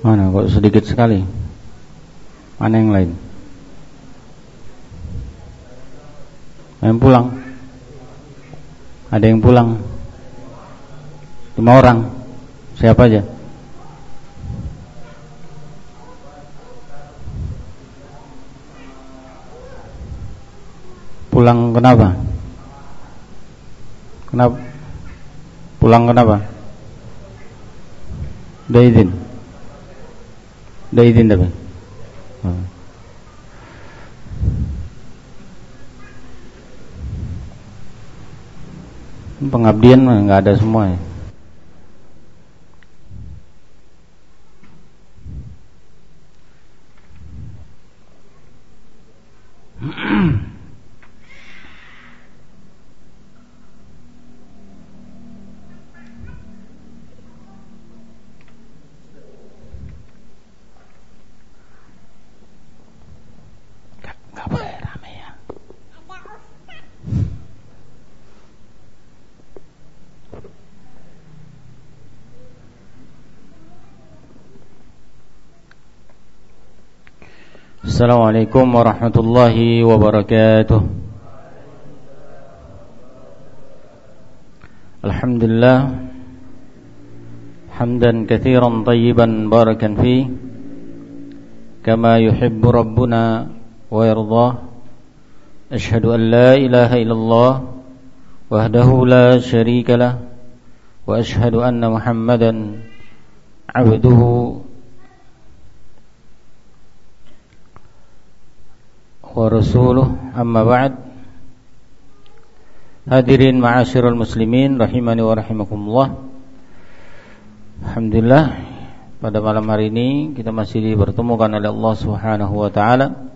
Mana kok sedikit sekali? Mana yang lain? Yang pulang? Ada yang pulang? Lima orang. Siapa aja? Pulang kenapa? Kenapa? Pulang kenapa? Udah izin? Izin tapi? Oh. Pengabdian mah nggak ada semua ya. السلام عليكم ورحمة الله وبركاته. الحمد لله. حمدا كثيرا طيبا باركا فيه. كما يحب ربنا ويرضاه. أشهد أن لا إله إلا الله وحده لا شريك له. وأشهد أن محمدا عبده ورسوله أما بعد Hadirin ma'asyiral muslimin rahimani wa rahimakumullah. Alhamdulillah pada malam hari ini kita masih dipertemukan oleh Allah Subhanahu wa taala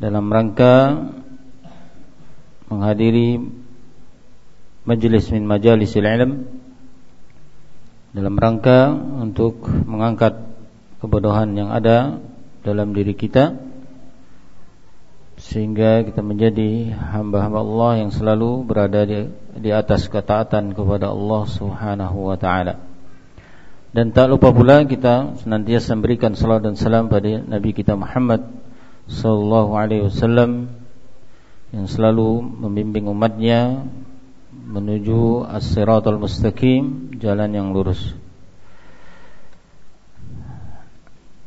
dalam rangka menghadiri majelis min majalisil ilm dalam rangka untuk mengangkat kebodohan yang ada dalam diri kita sehingga kita menjadi hamba-hamba Allah yang selalu berada di, di atas ketaatan kepada Allah Subhanahu wa taala. Dan tak lupa pula kita senantiasa memberikan salat dan salam pada Nabi kita Muhammad sallallahu alaihi wasallam yang selalu membimbing umatnya menuju as-siratal mustaqim, jalan yang lurus.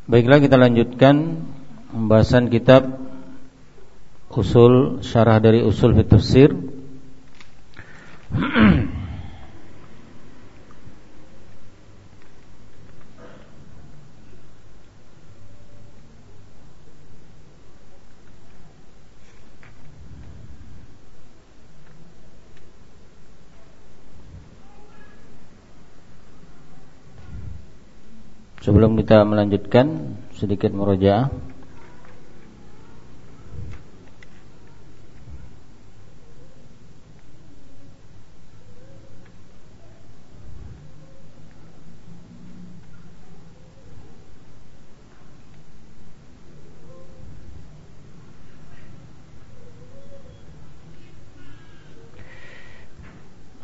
Baiklah kita lanjutkan pembahasan kitab usul syarah dari usul tafsir. Sebelum kita melanjutkan sedikit merojaah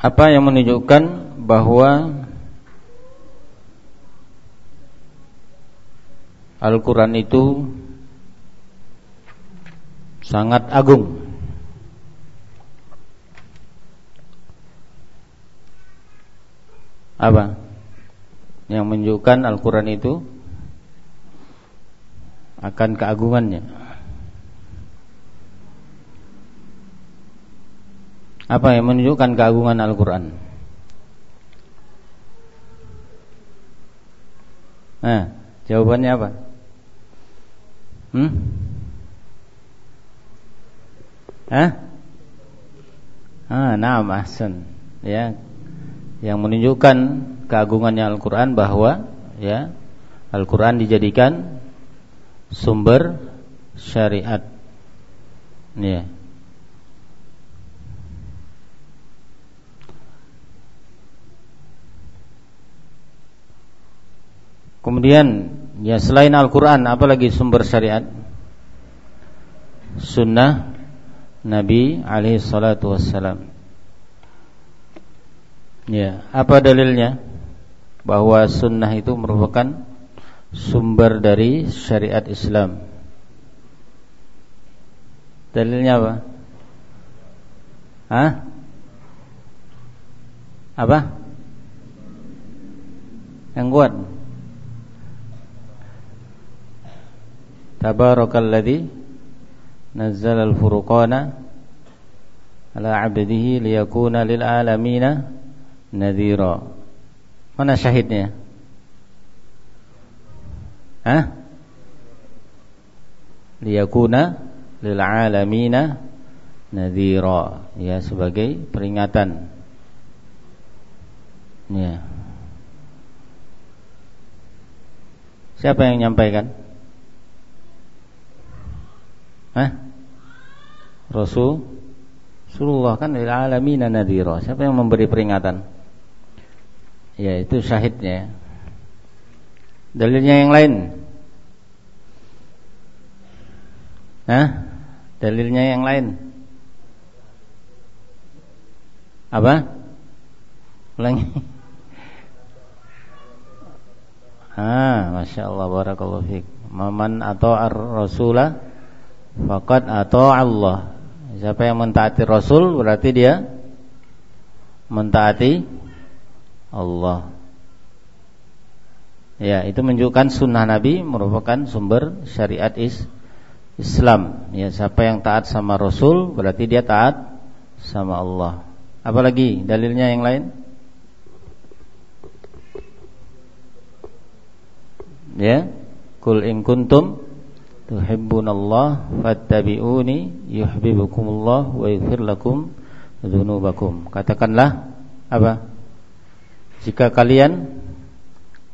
apa yang menunjukkan bahwa Al-Quran itu sangat agung. Apa? Yang menunjukkan Al-Quran itu akan keagungannya Apa yang menunjukkan keagungan Al-Quran? Nah, jawabannya apa? Hmm? Hah? Ah, nah, ahsan. Ya. Yang menunjukkan keagungannya Al-Qur'an bahwa ya, Al-Qur'an dijadikan sumber syariat. Ya. Kemudian ya selain Al-Qur'an apalagi sumber syariat? Sunnah Nabi alaihi salatu wassalam. Ya, apa dalilnya? Bahwa sunnah itu merupakan sumber dari syariat Islam. Dalilnya apa? Hah? Apa? Yang kuat. Tabarakalladzi nazzala al-furqana ala 'abdihi liyakuna lil alamina nadhira. Mana syahidnya? Hah? Liyakuna lil alamina nadhira. Ya sebagai peringatan. Ya. Siapa yang menyampaikan? Hah? Rasul Rasulullah kan lil alamina nadhira. Siapa yang memberi peringatan? Ya, itu syahidnya. Dalilnya yang lain. Hah? Dalilnya yang lain. Apa? Ulangi. Ah, masya Allah, barakallahu fiik. Maman atau ar-rasulah, fakat atau Allah. Siapa yang mentaati Rasul berarti dia mentaati Allah. Ya, itu menunjukkan sunnah Nabi merupakan sumber syariat is Islam. Ya, siapa yang taat sama Rasul berarti dia taat sama Allah. Apalagi dalilnya yang lain? Ya, kul in kuntum tuhibbunallah fattabi'uni yuhibbukumullah wa yaghfir lakum dzunubakum. Katakanlah apa? Jika kalian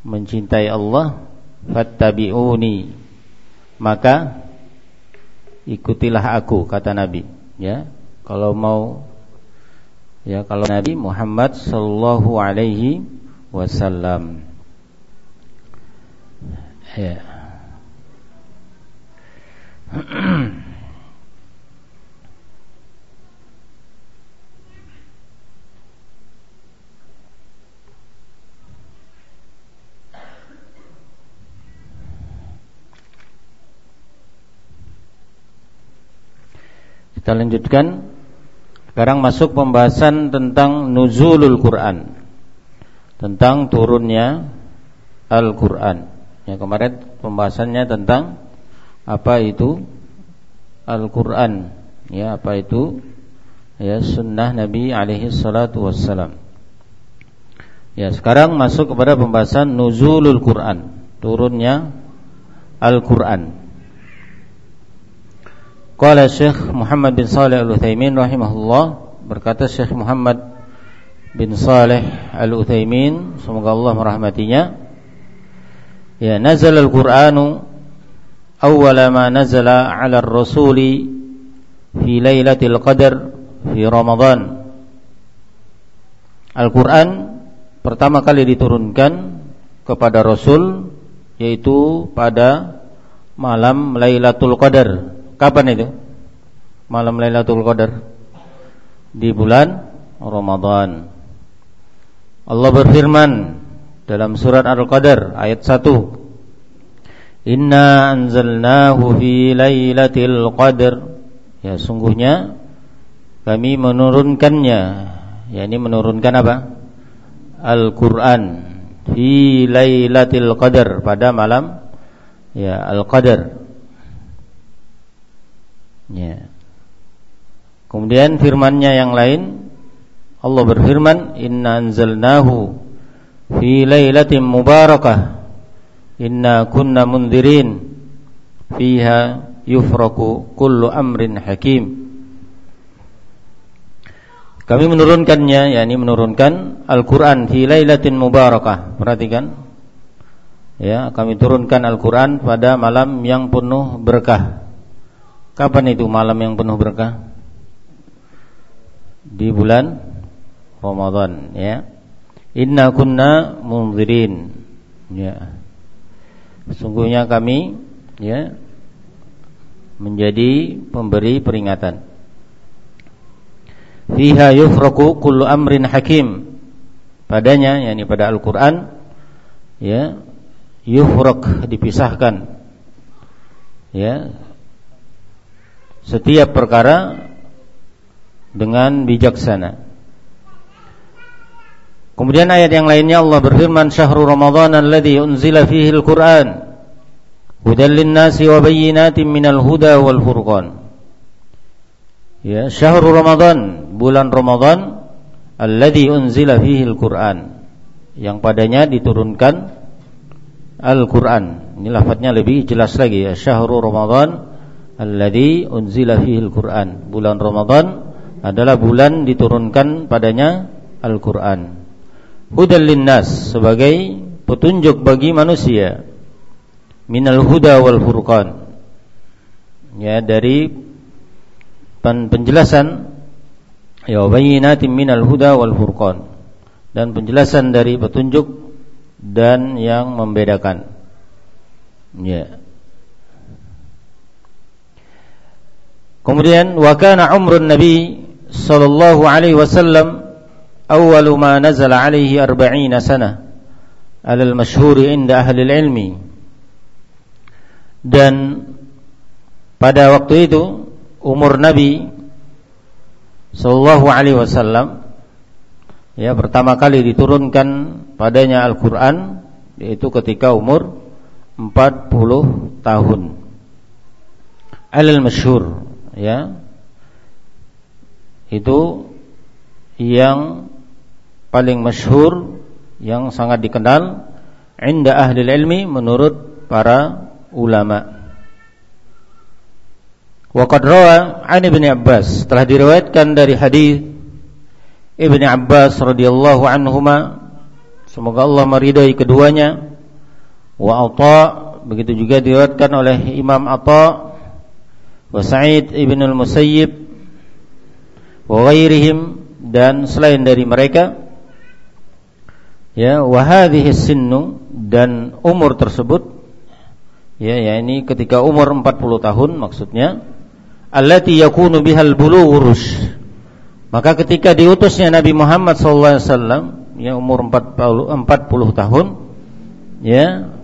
mencintai Allah fattabi'uni maka ikutilah aku kata Nabi ya. Kalau mau ya kalau Nabi Muhammad sallallahu alaihi wasallam ya Kita lanjutkan. Sekarang masuk pembahasan tentang nuzulul Quran. Tentang turunnya Al-Quran. Ya kemarin pembahasannya tentang apa itu? Al-Qur'an. Ya apa itu? Ya sunnah Nabi alaihi salatu wassalam. Ya sekarang masuk kepada pembahasan nuzulul Quran. Turunnya Al-Qur'an. Qala Syekh Muhammad bin Saleh Al-Utsaimin rahimahullah berkata Syekh Muhammad bin Saleh Al-Utsaimin semoga Allah merahmatinya. Ya nazal al-Qur'anu awwala ma nazala 'ala ar-rasuli fi lailatul qadar fi Ramadan Al-Qur'an pertama kali diturunkan kepada Rasul yaitu pada malam Lailatul Qadar. Kapan itu? Malam Lailatul Qadar di bulan Ramadan. Allah berfirman dalam surat Al-Qadar ayat 1 Inna anzalnahu fi lailatul qadr Ya sungguhnya kami menurunkannya yakni menurunkan apa? Al-Qur'an fi lailatul qadar pada malam ya Al-Qadar. Ya. Kemudian firman-Nya yang lain Allah berfirman inna anzalnahu fi lailatin mubarakah Inna kunna mundirin Fiha yufraku kullu amrin hakim Kami menurunkannya yakni menurunkan Al-Qur'an fi lailatin mubarakah. Perhatikan. Ya, kami turunkan Al-Qur'an pada malam yang penuh berkah. Kapan itu malam yang penuh berkah? Di bulan Ramadan, ya. Inna kunna munzirin. Ya. Sesungguhnya kami ya menjadi pemberi peringatan. Fiha yufraku kullu amrin hakim. Padanya yakni pada Al-Qur'an ya yufraq dipisahkan ya setiap perkara dengan bijaksana kemudian ayat yang lainnya Allah berfirman syahrul ramadhan alladhi unzila fihi al-quran hudan lin-nasi wa bayyinatin minal huda wal furqan. Ya syahrul ramadhan bulan ramadhan alladhi unzila fihi al-quran yang padanya diturunkan Al-Quran. Ini lafadznya lebih jelas lagi ya. Syahrul Ramadan Alladhi unzila fihi Al-Quran Bulan Ramadan adalah bulan diturunkan padanya Al-Quran Hudal linnas Sebagai petunjuk bagi manusia Minal huda wal furqan Ya dari penjelasan Ya bayinatim minal huda wal furqan Dan penjelasan dari petunjuk dan yang membedakan. Ya. Kemudian wa kana umrun Nabi sallallahu alaihi wasallam awal ma nazala alaihi 40 sana ala al-mashhur inda ahli ilmi dan pada waktu itu umur Nabi sallallahu alaihi wasallam ya pertama kali diturunkan padanya Al-Qur'an yaitu ketika umur 40 tahun. Alal masyhur ya. Itu yang paling masyhur yang sangat dikenal inda ahli ilmi menurut para ulama. Wa qad rawa an Ibnu Abbas telah diriwayatkan dari hadis Ibni Abbas radhiyallahu anhuma. Semoga Allah meridai keduanya. Wa Atha begitu juga diriwayatkan oleh Imam Atha wa Sa'id ibn al-Musayyib wa ghairihim dan selain dari mereka ya wa hadhihi sinnu dan umur tersebut. Ya ya ini ketika umur 40 tahun maksudnya. Allati yakunu bihal bulugh maka ketika diutusnya Nabi Muhammad SAW yang umur 40, 40 tahun ya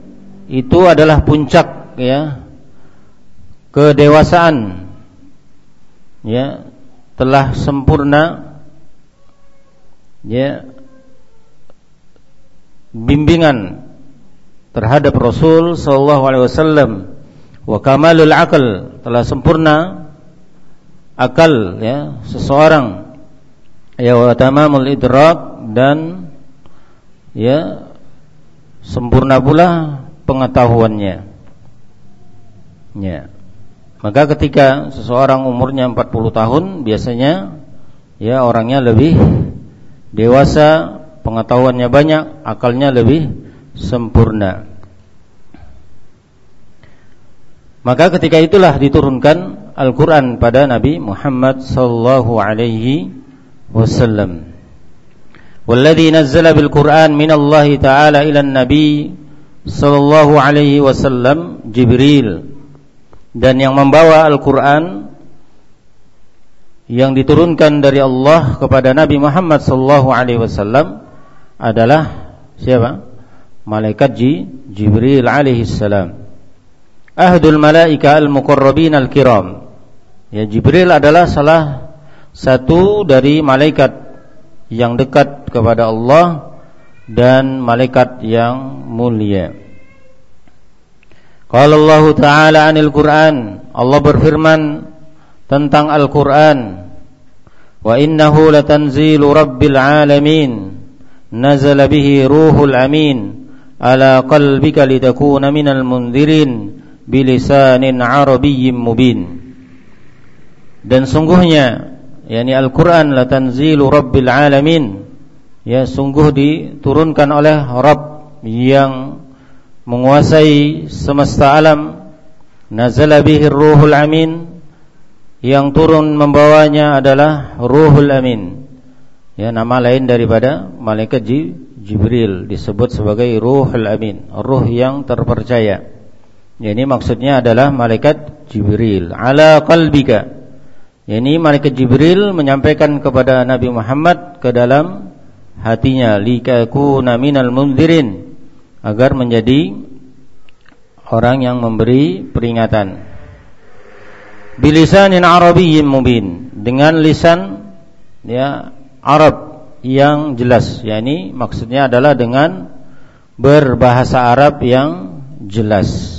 itu adalah puncak ya kedewasaan. Ya telah sempurna. Ya bimbingan terhadap Rasul sallallahu alaihi wasallam wa kamalul akal telah sempurna akal ya seseorang ya wa tamamul idrak dan ya sempurna pula pengetahuannya. Ya. Maka ketika seseorang umurnya 40 tahun biasanya ya orangnya lebih dewasa pengetahuannya banyak, akalnya lebih sempurna. Maka ketika itulah diturunkan Al-Quran pada Nabi Muhammad sallallahu alaihi wasallam. Walladhi nazzala bil Quran min Allah Ta'ala ila Nabi sallallahu alaihi wasallam Jibril. Dan yang membawa Al-Quran yang diturunkan dari Allah kepada Nabi Muhammad sallallahu alaihi wasallam adalah siapa? Malaikat Jibril alaihi salam. Ahdul malaika al-muqarrabin al-kiram. Ya Jibril adalah salah satu dari malaikat yang dekat kepada Allah dan malaikat yang mulia. Qala Allah Ta'ala 'anil Qur'an, Allah berfirman tentang Al-Qur'an, "Wa innahu latanzilu rabbil alamin, nazala bihi ruhul amin, ala qalbika litakuna minal mundirin bilisanin arabiyyin mubin." Dan sungguhnya yakni Al-Qur'an la tanzilu rabbil alamin. Ya sungguh diturunkan oleh Rabb yang menguasai semesta alam. Nazala bihi ruhul amin. Yang turun membawanya adalah ruhul amin ya nama lain daripada malaikat Jibril disebut sebagai ruhul amin ruh yang terpercaya. Ya, ini maksudnya adalah malaikat Jibril. Ala qalbika. Ini malaikat Jibril menyampaikan kepada Nabi Muhammad ke dalam hatinya likakuna minal mundirin agar menjadi orang yang memberi peringatan. Bilisanin arabiyyin mubin dengan lisan ya Arab yang jelas. Yakni maksudnya adalah dengan berbahasa Arab yang jelas.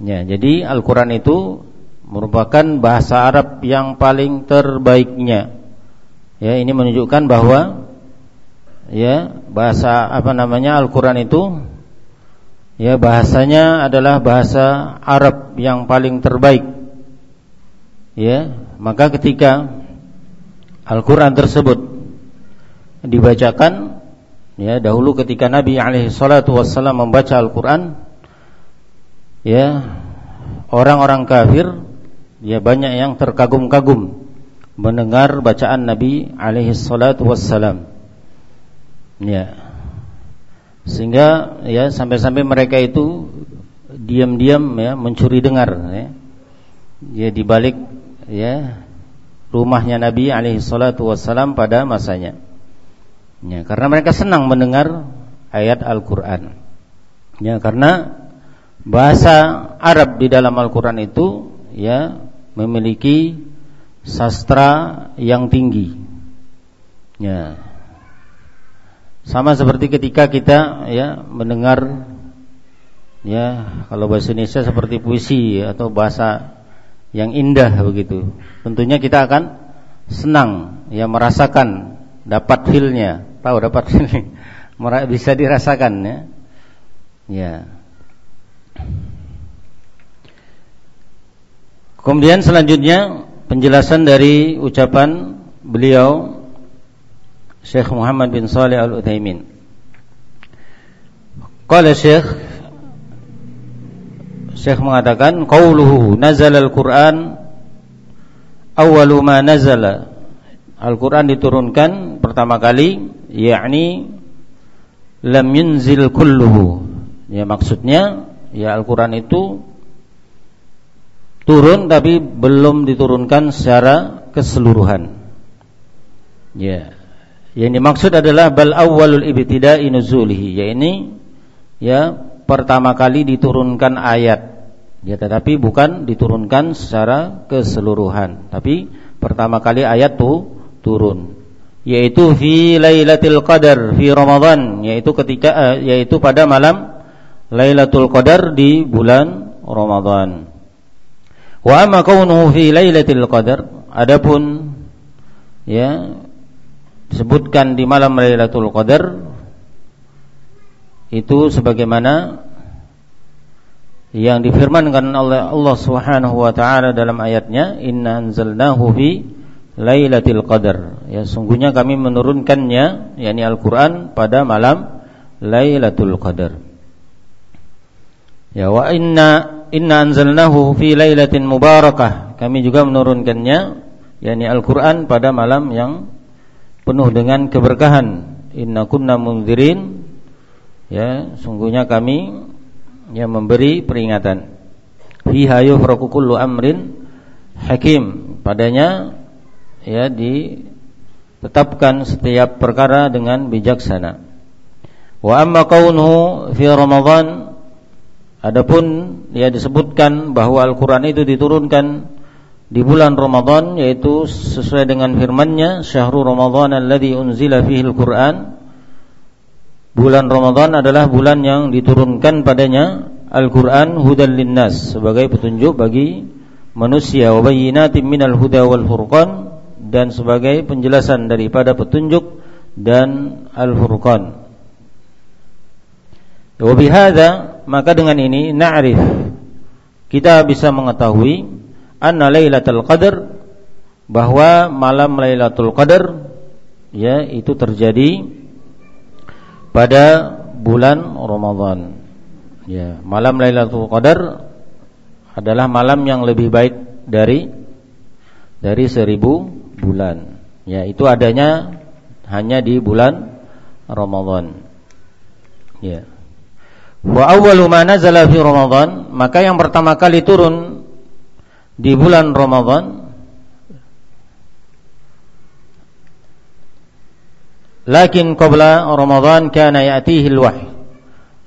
Ya jadi Al-Qur'an itu merupakan bahasa Arab yang paling terbaiknya. Ya ini menunjukkan bahwa ya bahasa apa namanya Al-Qur'an itu ya bahasanya adalah bahasa Arab yang paling terbaik. Ya maka ketika Al-Qur'an tersebut dibacakan ya dahulu ketika Nabi alaihi salatu wassalam membaca Al-Qur'an ya orang-orang kafir ya banyak yang terkagum-kagum mendengar bacaan Nabi alaihi salatu wassalam ya sehingga ya sampai-sampai mereka itu diam-diam ya mencuri dengar ya. Ya di balik ya rumahnya Nabi alaihi salatu wassalam pada masanya. Ya, karena mereka senang mendengar ayat Al-Qur'an. Ya, karena bahasa Arab di dalam Al-Qur'an itu ya memiliki sastra yang tinggi. Ya, sama seperti ketika kita ya mendengar ya kalau bahasa Indonesia seperti puisi atau bahasa yang indah begitu. Tentunya kita akan senang ya merasakan dapat feelnya, tahu dapat feeling bisa dirasakan ya. Ya. Kemudian selanjutnya penjelasan dari ucapan beliau Syekh Muhammad bin Salih Al-Utsaimin. Qala Syekh Syekh mengatakan qauluhu nazala al-Qur'an awwalu ma nazala Al-Qur'an diturunkan pertama kali yakni lam yunzil kulluhu. Ya maksudnya ya Al-Qur'an itu turun tapi belum diturunkan secara keseluruhan. Ya. Yang dimaksud adalah bal awwalul ibtida'i nuzulihi, yakni ya pertama kali diturunkan ayat. Ya tetapi bukan diturunkan secara keseluruhan, tapi pertama kali ayat tu turun yaitu fi lailatul qadar fi Ramadan yaitu ketika uh, yaitu pada malam Lailatul Qadar di bulan Ramadan. Wa amma kaunuhu fi lailatul qadar adapun ya disebutkan di malam Lailatul Qadar itu sebagaimana yang difirmankan oleh Allah Subhanahu wa taala dalam ayatnya inna anzalnahu fi lailatul qadar. Ya sungguhnya kami menurunkannya yakni Al-Qur'an pada malam Lailatul Qadar. Ya wa inna inna anzalnahu fi lailatin mubarakah. Kami juga menurunkannya yakni Al-Qur'an pada malam yang penuh dengan keberkahan. Inna kunna munzirin. Ya sungguhnya kami yang memberi peringatan. Fiha yufraku kullu amrin hakim. Padanya ya ditetapkan setiap perkara dengan bijaksana. Wa amma kaunuhu fi Ramadan adapun ya disebutkan bahwa Al-Qur'an itu diturunkan di bulan Ramadan yaitu sesuai dengan firman-Nya syahrul Ramadan alladzi unzila fihi al-Qur'an bulan Ramadan adalah bulan yang diturunkan padanya Al-Qur'an hudan linnas sebagai petunjuk bagi manusia. Wa bayyinatin minal huda wal furqan dan sebagai penjelasan daripada petunjuk dan al-furqan. Wa bihadza maka dengan ini na'rif. Kita bisa mengetahui anna Lailatul Qadar bahwa malam Lailatul Qadar ya itu terjadi pada bulan Ramadan. Ya, malam Lailatul Qadar adalah malam yang lebih baik dari dari seribu bulan. Ya, itu adanya hanya di bulan Ramadan. Ya. Wa awwalu ma nazala fi Ramadan, maka yang pertama kali turun di bulan Ramadan Lakin qabla Ramadan kana ya'tihi al-wahy.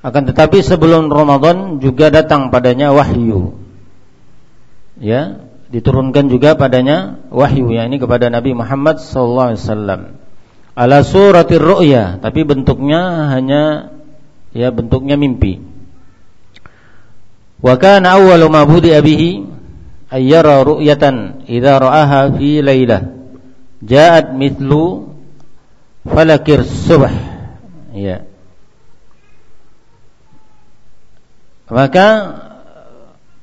Akan tetapi sebelum Ramadan juga datang padanya wahyu. Ya, diturunkan juga padanya wahyu ya ini kepada Nabi Muhammad sallallahu alaihi wasallam. Ala suratir ru'ya, tapi bentuknya hanya ya bentuknya mimpi. Wa kana awwalu ma budi'a bihi ayyara ru'yatan idza ra'aha fi lailah ja'at mithlu falakir subh. Ya. Maka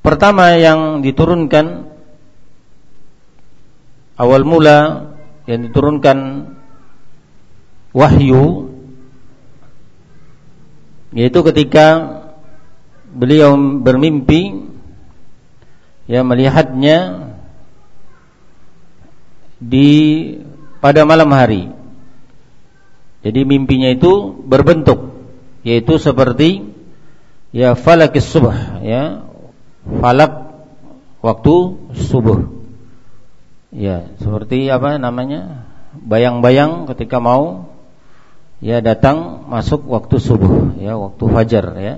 pertama yang diturunkan awal mula yang diturunkan wahyu yaitu ketika beliau bermimpi ya melihatnya di pada malam hari. Jadi mimpinya itu berbentuk yaitu seperti ya falakis subuh ya falak waktu subuh. Ya seperti apa namanya? Bayang-bayang ketika mau ya datang masuk waktu subuh ya waktu fajar ya.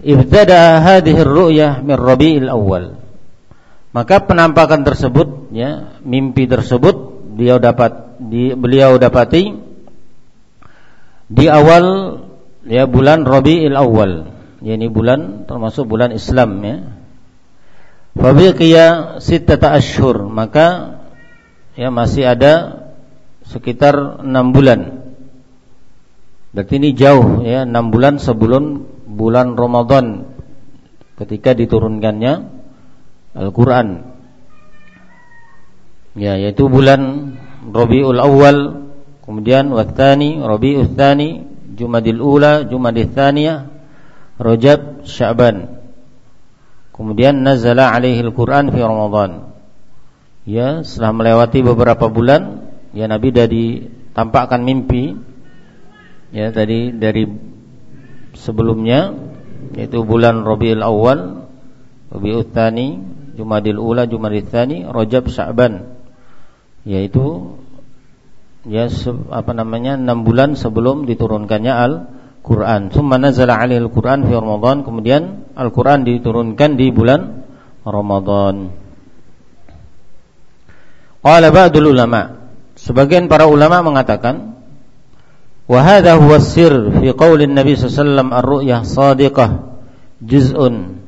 Ibtada hadhihi ru'yah min rabi'il awal maka penampakan tersebut ya mimpi tersebut beliau dapat di, beliau dapati di awal ya bulan Rabiul Awal. Yakni bulan termasuk bulan Islam ya. Fabiqiya sittata ashhur. Maka ya masih ada sekitar enam bulan. Berarti ini jauh ya enam bulan sebelum bulan Ramadan ketika diturunkannya Al-Qur'an. Ya yaitu bulan Rabiul Awal kemudian wathani Rabiul Tsani Jumadil Ula, Jumadil Thaniyah, Rajab, Sya'ban. Kemudian nazala alaihi al-Quran fi Ramadan. Ya, setelah melewati beberapa bulan, ya Nabi dari tampakkan mimpi ya tadi dari sebelumnya yaitu bulan Rabiul Awal, Rabiul Tsani, Jumadil Ula, Jumadil Tsani, Rajab, Sya'ban. Yaitu ya apa namanya enam bulan sebelum diturunkannya Al-Quran. Summa nazala alaihi Al-Quran fi Ramadan. Kemudian Al-Quran diturunkan di bulan Ramadan. Qala ba'dul ulama. Sebagian para ulama mengatakan wa hadha huwa sir fi qaulin Nabi sallallahu alaihi wasallam ar-ru'yah shadiqah juz'un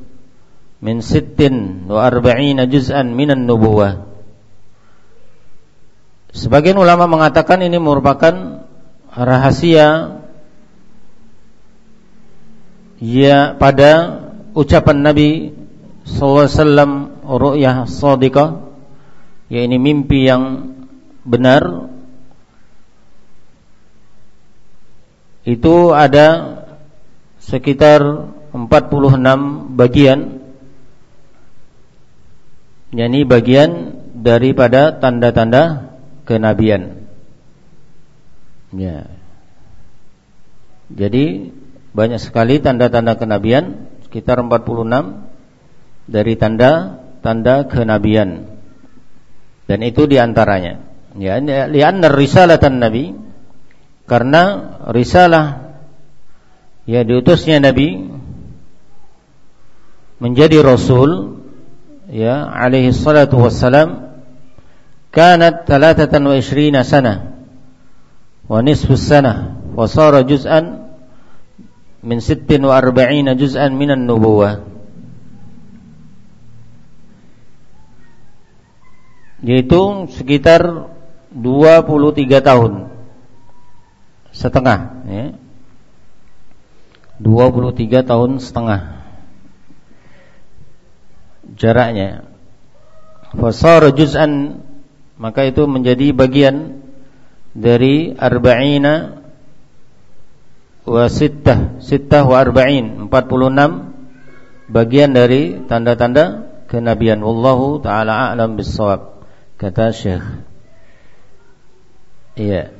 min sittin wa arba'ina juz'an minan nubuwah Sebagian ulama mengatakan ini merupakan rahasia ya pada ucapan Nabi SAW ru'yah sadiqah ya ini mimpi yang benar. Itu ada sekitar 46 bagian yakni bagian daripada tanda-tanda kenabian. Ya. Jadi banyak sekali tanda-tanda kenabian, sekitar 46 dari tanda-tanda kenabian. Dan itu di antaranya. Ya, lianna risalatan nabi karena risalah ya diutusnya nabi menjadi rasul ya alaihi salatu wassalam kanat 23 sana wa nisfu sana wa juz'an min 46 juz'an minan nubuwah yaitu sekitar 23 tahun. Setengah ya. 23 tahun setengah. Jaraknya. Fasara juz'an maka itu menjadi bagian dari arba'ina wa sittah. Sittah wa arba'in. 46 bagian dari tanda-tanda kenabian. Wallahu taala a'lam bissawab kata Syekh. Iya.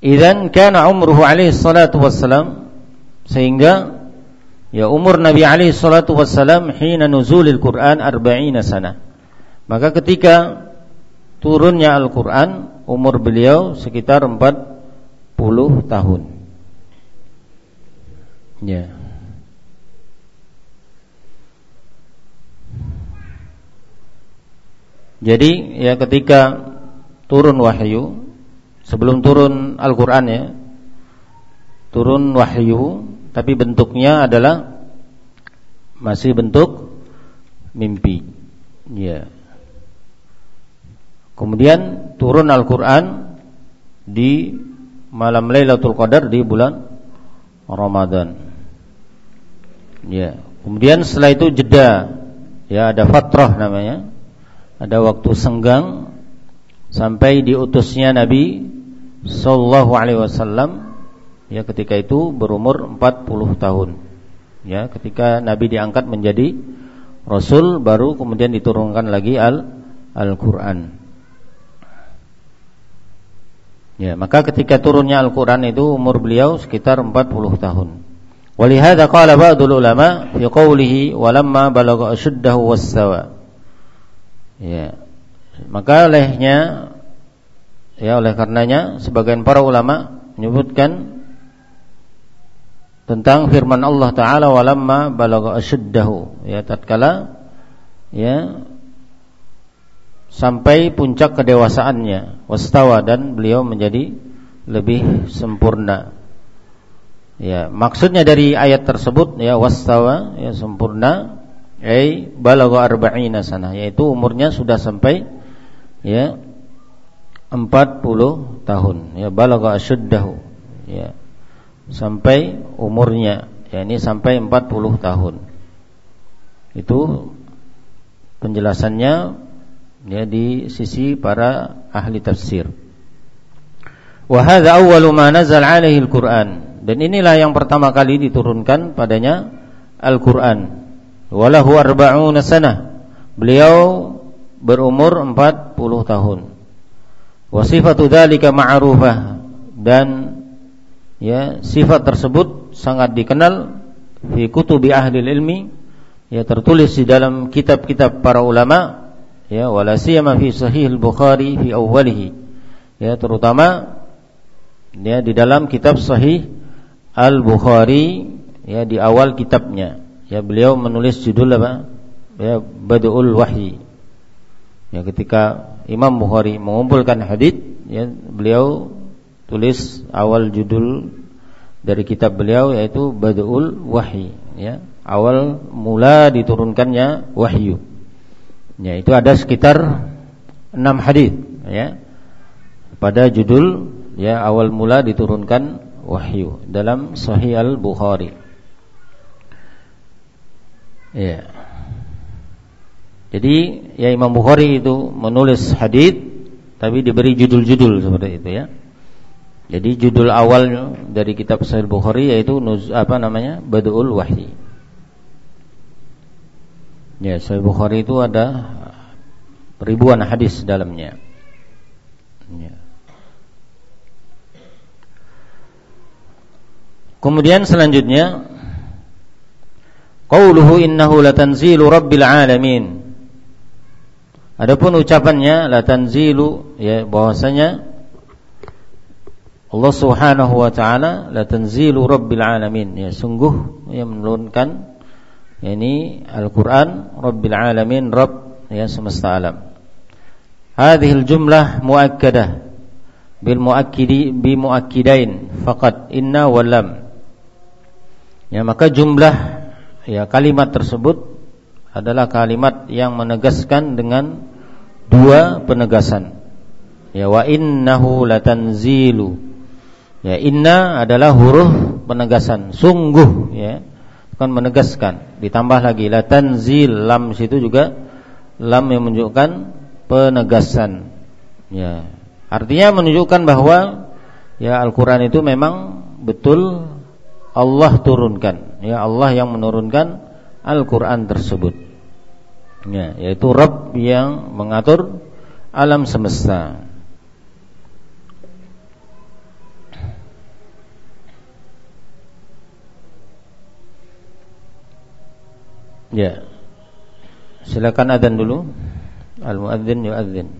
Idan kana umruhu alaihi salatu wassalam sehingga Ya umur Nabi alaihi salatu wassalam hina nuzulil Quran arba'ina sana. Maka ketika turunnya Al-Qur'an umur beliau sekitar 40 tahun. Ya. Jadi ya ketika turun wahyu sebelum turun Al-Qur'an ya turun wahyu tapi bentuknya adalah masih bentuk mimpi. Ya. Kemudian turun Al-Qur'an di malam Lailatul Qadar di bulan Ramadan. Ya. Kemudian setelah itu jeda ya ada fatrah namanya ada waktu senggang sampai diutusnya Nabi sallallahu alaihi wasallam ya ketika itu berumur 40 tahun. Ya, ketika Nabi diangkat menjadi rasul baru kemudian diturunkan lagi al Al-Qur'an. Ya, maka ketika turunnya Al-Qur'an itu umur beliau sekitar 40 tahun. Walihada qala ba'dul ulama fi qawlihi walamma balagha ashuddahu was-sawa. Ya. Maka olehnya ya oleh karenanya sebagian para ulama menyebutkan tentang firman Allah taala walamma balagha asyuddahu ya tatkala ya sampai puncak kedewasaannya wastawa dan beliau menjadi lebih sempurna. Ya maksudnya dari ayat tersebut ya wastawa ya sempurna ai balagha arba'ina sana yaitu umurnya sudah sampai ya 40 tahun ya balagha asyuddahu ya sampai umurnya ya ini sampai 40 tahun. Itu penjelasannya ya di sisi para ahli tafsir. Wa hadza awwalu ma nazal alaihi al-Qur'an. Dan inilah yang pertama kali diturunkan padanya Al-Qur'an. Walahu arba'una sanah. Beliau berumur 40 tahun. Wa sifatu dzalika ma'rufah. Dan ya sifat tersebut sangat dikenal fi kutubi ahli ilmi ya tertulis di dalam kitab-kitab para ulama ya wala siyama fi sahih al-bukhari fi awwalihi ya terutama ya di dalam kitab sahih al-bukhari ya di awal kitabnya ya beliau menulis judul apa? Ya Badul Wahyi. Ya ketika Imam Bukhari mengumpulkan hadis, ya beliau tulis awal judul dari kitab beliau yaitu Badul Wahyi, ya. Awal mula diturunkannya wahyu. Ya, itu ada sekitar enam hadis, ya. Pada judul ya awal mula diturunkan wahyu dalam Sahih Al-Bukhari. Ya. Jadi ya Imam Bukhari itu menulis hadis tapi diberi judul-judul seperti itu ya. Jadi judul awal dari kitab Sahih Bukhari yaitu nuz, apa namanya? Badul Wahyi. Ya, Sahih Bukhari itu ada ribuan hadis dalamnya. Ya. Kemudian selanjutnya Qauluhu innahu latanzilu rabbil alamin. Adapun ucapannya latanzilu ya bahwasanya Allah Subhanahu wa taala latanzilu rabbil alamin ya sungguh yang menurunkan yakni Al-Qur'an rabbil alamin rabb ya semesta alam. Hadhihi al-jumlah muakkadah bil muakkidi bi muakkidain faqat inna wa lam. Ya maka jumlah ya kalimat tersebut adalah kalimat yang menegaskan dengan dua penegasan. Ya wa innahu latanzilu. Ya inna adalah huruf penegasan, sungguh ya. Kan menegaskan. Ditambah lagi latanzil lam situ juga lam yang menunjukkan penegasan. Ya. Artinya menunjukkan bahwa ya Al-Qur'an itu memang betul Allah turunkan ya Allah yang menurunkan Al-Qur'an tersebut ya yaitu Rabb yang mengatur alam semesta ya. Silakan adzan dulu. Al muadzin yuadzin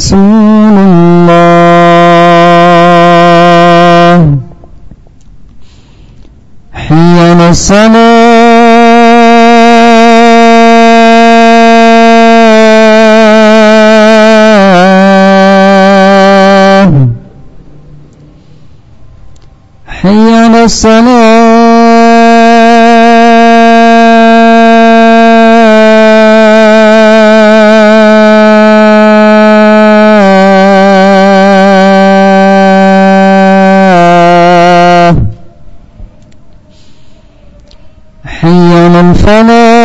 رسول الله. حين الصلاة. حين الصلاة. Sana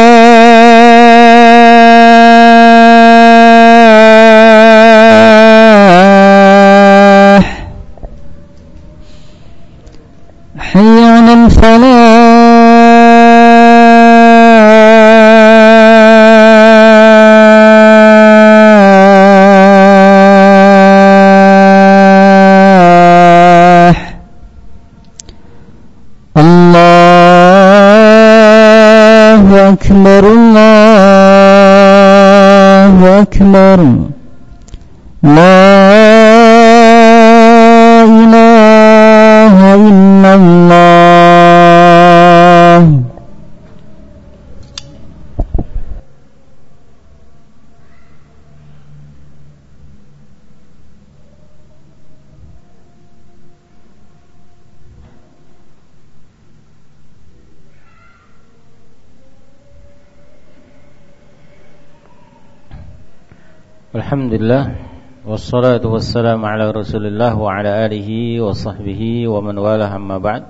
Alhamdulillah Wassalatu wassalamu ala rasulillah Wa ala alihi wa sahbihi Wa man wala amma ba'd.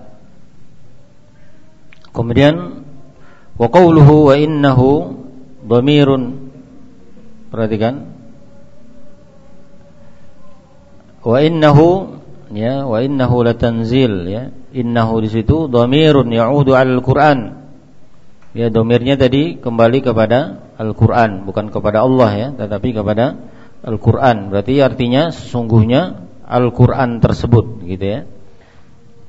Kemudian Wa qawluhu wa innahu Dhamirun Perhatikan. Wa innahu ya wa innahu latanzil ya. Innahu di situ dhamirun ya'udu 'alal Qur'an. Ya domirnya tadi kembali kepada Al-Quran bukan kepada Allah ya tetapi kepada Al-Quran. Berarti artinya sesungguhnya Al-Quran tersebut gitu ya.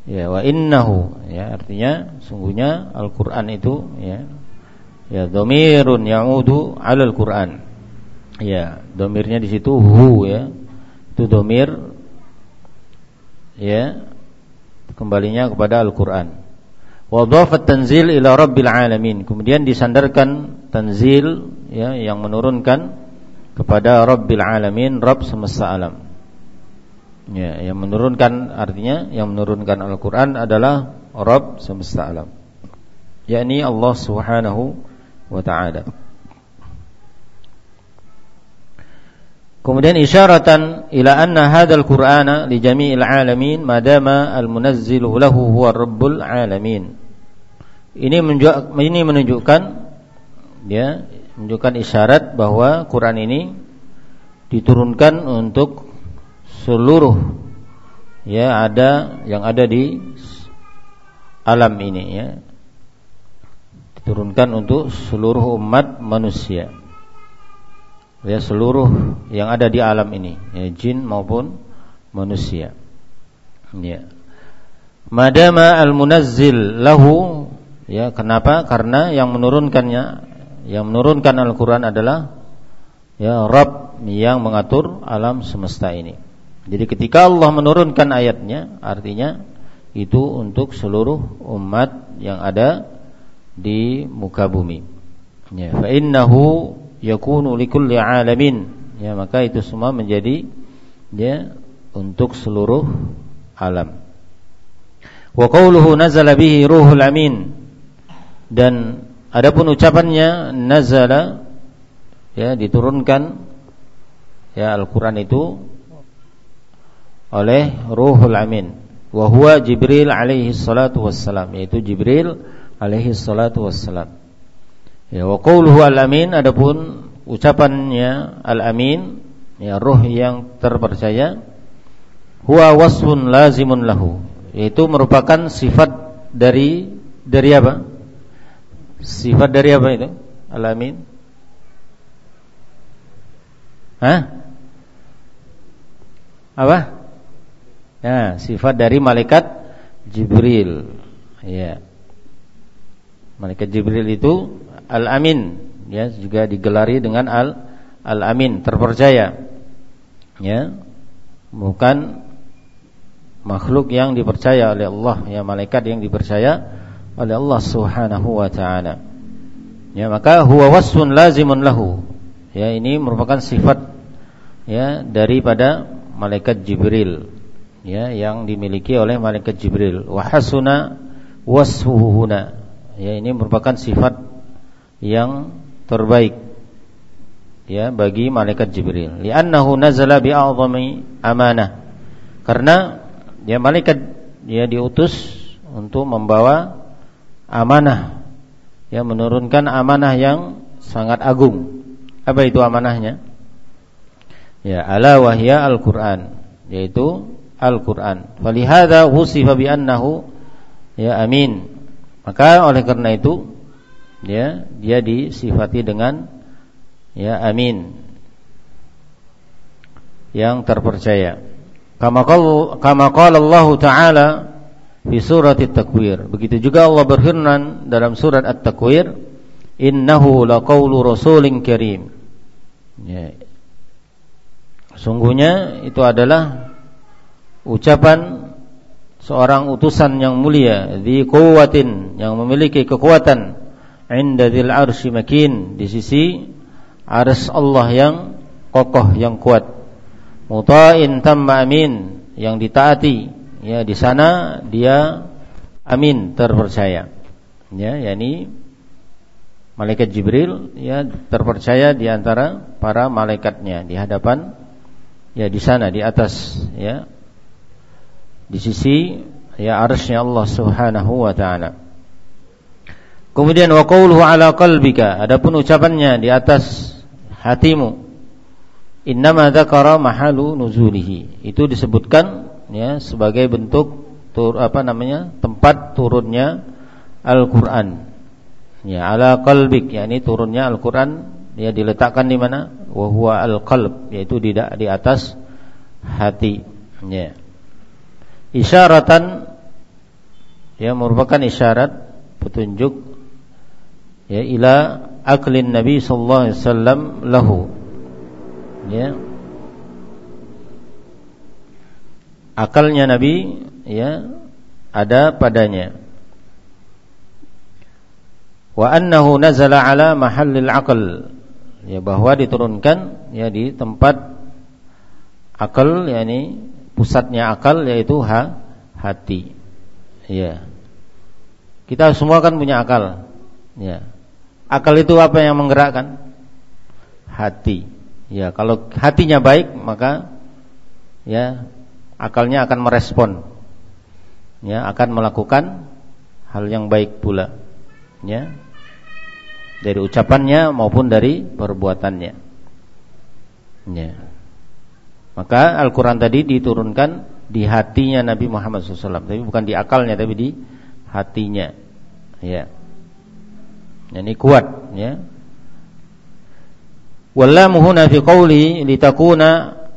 Ya wa innahu ya artinya sungguhnya Al-Quran itu ya. Ya domirun ya'udu alal Quran. Ya domirnya di situ hu ya. Itu domir ya kembalinya kepada Al-Quran Wadhafat tanzil ila rabbil alamin. Kemudian disandarkan tanzil ya, Yang menurunkan Kepada rabbil alamin Rabb semesta alam. Ya, Yang menurunkan artinya Yang menurunkan Al-Quran adalah Rabb semesta alam. Yakni Allah subhanahu wa ta'ala Kemudian isyaratan ila anna hadzal Qur'ana li jami'il alamin madama al-munazzilu lahu huwa rabbul alamin. Ini ini menunjukkan ya, menunjukkan isyarat bahwa Quran ini diturunkan untuk seluruh ya ada yang ada di alam ini ya. Diturunkan untuk seluruh umat manusia ya seluruh yang ada di alam ini ya jin maupun manusia. Ya. Madama al munazzil lahu ya kenapa? Karena yang menurunkannya yang menurunkan Al-Qur'an adalah ya Rabb yang mengatur alam semesta ini. Jadi ketika Allah menurunkan ayatnya artinya itu untuk seluruh umat yang ada di muka bumi. Ya, fa innahu yakunu likulli alamin. Ya, maka itu semua menjadi ya untuk seluruh alam. Wa qawluhu nazala bihi ruhul amin. Dan adapun ucapannya nazala ya diturunkan ya Al-Qur'an itu oleh Ruhul Amin wa huwa Jibril alaihi salatu wassalam yaitu Jibril alaihi salatu wassalam ya wa qawluhu al-amin adapun ucapannya al-amin ya ruh yang terpercaya huwa wasfun lazimun lahu yaitu merupakan sifat dari dari apa sifat dari apa itu al-amin Hah? Apa? Ya, sifat dari malaikat Jibril. Ya. Malaikat Jibril itu Al-Amin, ya, juga digelari dengan Al Al-Amin, terpercaya. Ya. Bukan makhluk yang dipercaya oleh Allah, ya malaikat yang dipercaya oleh Allah Subhanahu wa taala. Ya, maka huwa wasfun lazimun lahu. Ya, ini merupakan sifat ya daripada malaikat Jibril ya yang dimiliki oleh malaikat Jibril wa hasuna ya ini merupakan sifat yang terbaik ya bagi malaikat Jibril li'annahu nazala bi'azami amanah karena ya malaikat ya diutus untuk membawa amanah ya menurunkan amanah yang sangat agung apa itu amanahnya ya ala wahya al-Qur'an yaitu Al-Qur'an. Falihada wusifa bi annahu ya amin. Maka oleh karena itu ya dia disifati dengan ya amin yang terpercaya. Kama qala Allah taala fi surat At-Takwir. Begitu juga Allah berfirman dalam surat At-Takwir, "Innahu laqaulu rasulin karim." Ya. Sungguhnya itu adalah ucapan seorang utusan yang mulia di kuwatin yang memiliki kekuatan inda dzil arsy makin. Di sisi ars Allah yang kokoh yang kuat. Muta'in tamma amin. Yang ditaati. Ya di sana dia amin terpercaya. Ya yakni malaikat Jibril ya terpercaya di antara para malaikatnya di hadapan ya di sana di atas ya. Di sisi ya arsy Allah Subhanahu wa taala. Kemudian wa qawluhu ala qalbika, adapun ucapannya di atas hatimu. Innama dzakara mahalu nuzulihi. Itu disebutkan ya sebagai bentuk tur apa namanya? tempat turunnya Al-Qur'an. Ya, ala qalbik, yakni turunnya Al-Qur'an ya diletakkan di mana? Wa huwa al-qalb, yaitu di di atas hati. Ya isyaratan ya merupakan isyarat petunjuk ya ila aklin Nabi sallallahu alaihi wasallam lahu ya akalnya Nabi ya ada padanya wa annahu nazala ala mahallil aql ya bahwa diturunkan ya di tempat akal yakni pusatnya akal yaitu ha, hati. Ya. Kita semua kan punya akal. Ya. Akal itu apa yang menggerakkan? Hati. Ya, kalau hatinya baik maka ya akalnya akan merespon. Ya, akan melakukan hal yang baik pula. Ya. Dari ucapannya maupun dari perbuatannya. Ya. Maka Al-Quran tadi diturunkan di hatinya Nabi Muhammad SAW, tapi bukan di akalnya, tapi di hatinya. Ya, ini kuat. Ya. Wallamu huna fi qawli litakuna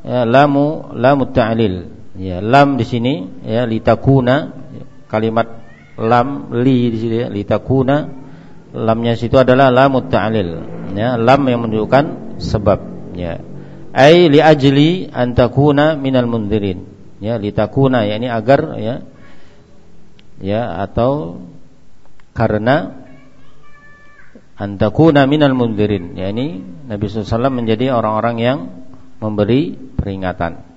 ya, lamu lamu ta'lil. Ya, lam di sini ya litakuna kalimat lam li di sini ya, litakuna lamnya situ adalah lamu ta'lil. Ya, lam yang menunjukkan sebab. Ya ai li ajli an takuna minal mundirin ya li takuna yakni agar ya ya atau karena antakuna minal mundirin. Yakni Nabi SAW menjadi orang-orang yang memberi peringatan.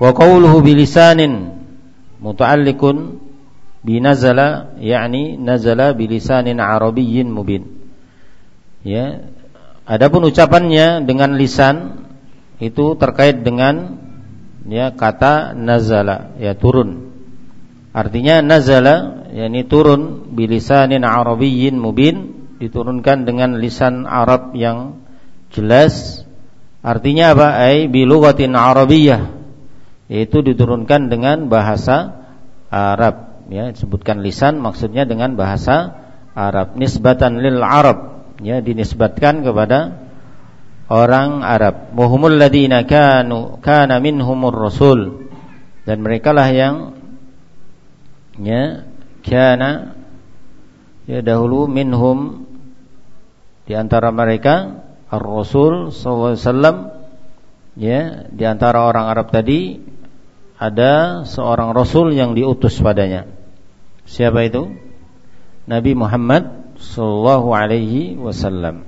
Wa qawluhu bilisanin muta'alliqun binazala yakni nazala bilisanin arabiyyin mubin. Ya adapun ucapannya dengan lisan itu terkait dengan ya kata nazala ya turun Artinya nazala yakni turun bilisanin arabiyyin mubin diturunkan dengan lisan Arab yang jelas. Artinya apa? Ai bi lughatin arabiyyah. Yaitu diturunkan dengan bahasa Arab. Ya disebutkan lisan maksudnya dengan bahasa Arab. Nisbatan lil Arab. Ya dinisbatkan kepada orang Arab. Muhumul ladina kanu kana minhumur rasul. Dan mereka lah yang ya kana ya dahulu minhum di antara mereka Ar-Rasul wasallam ya di antara orang Arab tadi ada seorang rasul yang diutus padanya. Siapa itu? Nabi Muhammad sallallahu alaihi wasallam.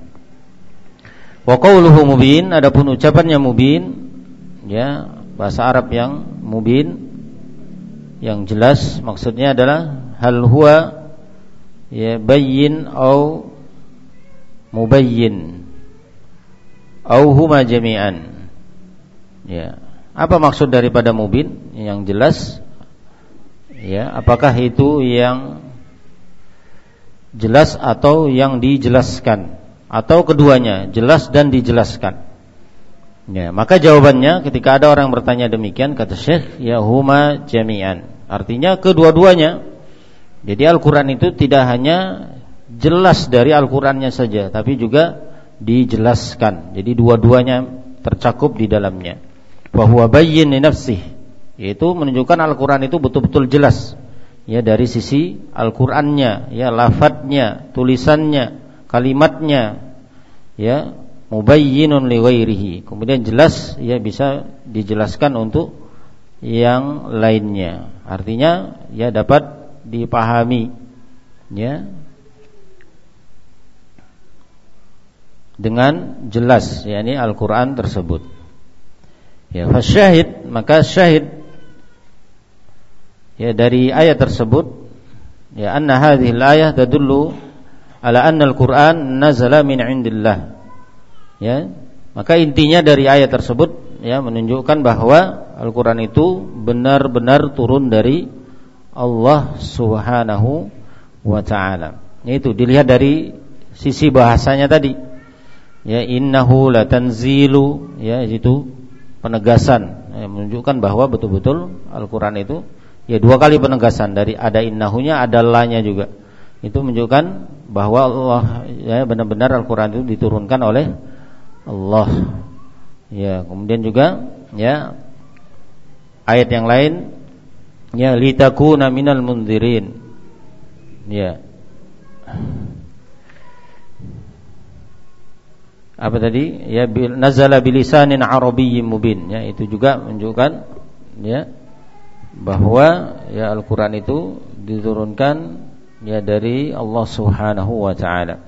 Wa qawluhu mubin adapun ucapannya mubin ya bahasa Arab yang mubin yang jelas maksudnya adalah hal huwa ya bayyin au mubayyin. Au huma jami'an. Ya. Apa maksud daripada mubin? Yang jelas ya apakah itu yang jelas atau yang dijelaskan? Atau keduanya jelas dan dijelaskan. Ya maka jawabannya ketika ada orang bertanya demikian kata Syekh ya huma jami'an Artinya kedua-duanya. Jadi Al-Quran itu tidak hanya jelas dari Al-Qurannya saja, tapi juga dijelaskan. Jadi dua-duanya tercakup di dalamnya. Bahwa bayyin nafsih, yaitu menunjukkan Al-Quran itu betul-betul jelas. Ya dari sisi Al-Qurannya, ya lafadznya, tulisannya, kalimatnya, ya mubayyinun li ghairihi. Kemudian jelas ya bisa dijelaskan untuk yang lainnya. Artinya ya dapat dipahami ya dengan jelas yakni Al-Qur'an tersebut. Ya, fasyahid maka syahid ya dari ayat tersebut ya anna hadhihi al-ayah tadullu ala anna al-Qur'an nazala min indillah. Ya, maka intinya dari ayat tersebut ya menunjukkan bahwa Al-Quran itu benar-benar turun dari Allah Subhanahu wa taala. Itu dilihat dari sisi bahasanya tadi. Ya innahu latanzilu ya itu penegasan ya, menunjukkan bahwa betul-betul Al-Quran itu ya dua kali penegasan dari ada innahunya ada lanya juga. Itu menunjukkan bahwa Allah ya benar-benar Al-Quran itu diturunkan oleh Allah. Ya, kemudian juga ya ayat yang lain ya litakuna minal mundirin. Ya. Apa tadi? Ya bil, nazala bilisanin arabiyyin mubin. Ya itu juga menunjukkan ya bahwa ya Al-Qur'an itu diturunkan ya dari Allah Subhanahu wa taala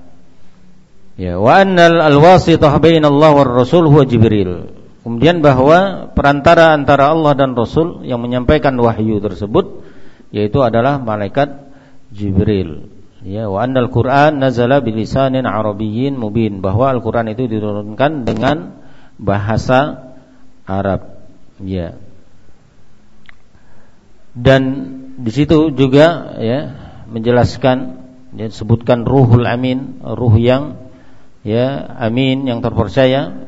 ya wa annal al-wasitah bainallah war rasul huwa Jibril Kemudian bahwa perantara antara Allah dan Rasul yang menyampaikan wahyu tersebut yaitu adalah malaikat Jibril. Ya, wa annal Qur'an nazala bilisanin arabiyyin mubin bahwa Al-Qur'an itu diturunkan dengan bahasa Arab. Ya. Dan di situ juga ya menjelaskan ya sebutkan ruhul amin, ruh yang ya amin yang terpercaya.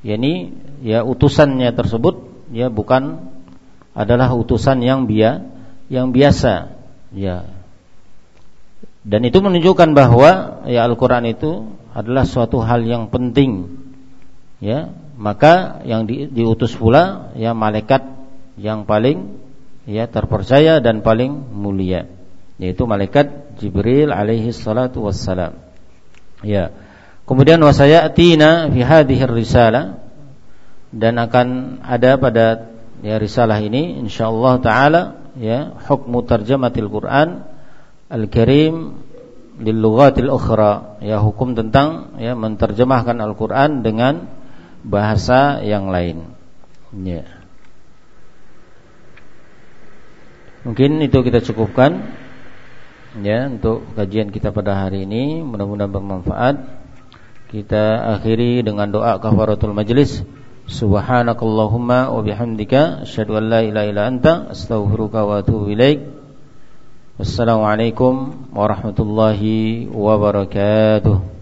Yakni ya utusannya tersebut ya bukan adalah utusan yang bia yang biasa ya. Dan itu menunjukkan bahwa ya Al-Qur'an itu adalah suatu hal yang penting ya. Maka yang di, diutus pula ya malaikat yang paling ya terpercaya dan paling mulia yaitu malaikat Jibril alaihi salatu wassalam. Ya kemudian wasayatina fi hadhihi risalah. Dan akan ada pada ya risalah ini insyaallah taala ya hukmu tarjamatil Quran al-Karim lil lughatil ukhra. Ya hukum tentang ya menterjemahkan Al-Qur'an dengan bahasa yang lain. Ya. Mungkin itu kita cukupkan ya untuk kajian kita pada hari ini. Mudah-mudahan bermanfaat kita akhiri dengan doa kafaratul majlis. Subhanakallahumma wa bihamdika asyhadu an la ilaha illa anta astaghfiruka wa atubu ilaik. Wassalamualaikum warahmatullahi wabarakatuh